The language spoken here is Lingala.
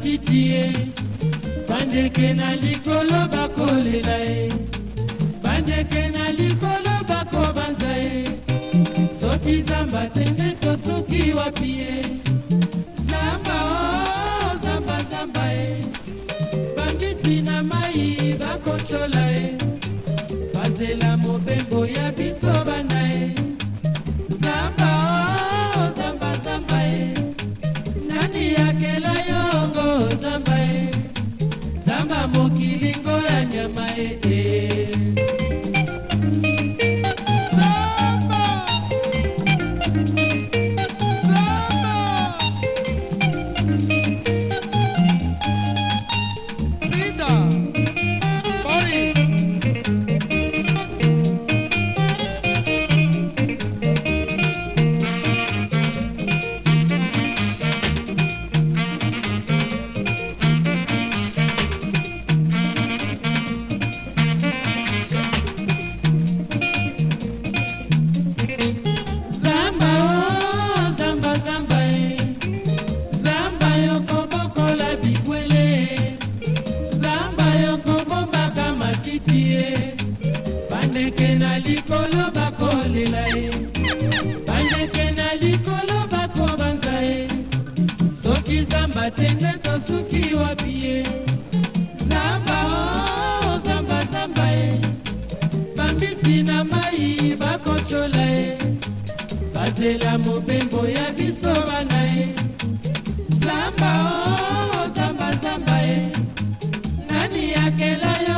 matiti ye bandeke na likolo bakolela ye bandeke na likolo bakobanza ye soki zamba tende to soki wapi ye zamba o oh, zamba zamba ye bambisi na mai bakocola ye bazela mobembo ya bandeke na likolo bakolela ye bandeke na likolo bakobanza ye soki zamba te nde tosuki wapi ye zamba o oh, zamba zamba ye bambisi na mai bakocola ye bazela mobembo ya biso bana ye zamba o oh, zamba zamba ye nani akela yo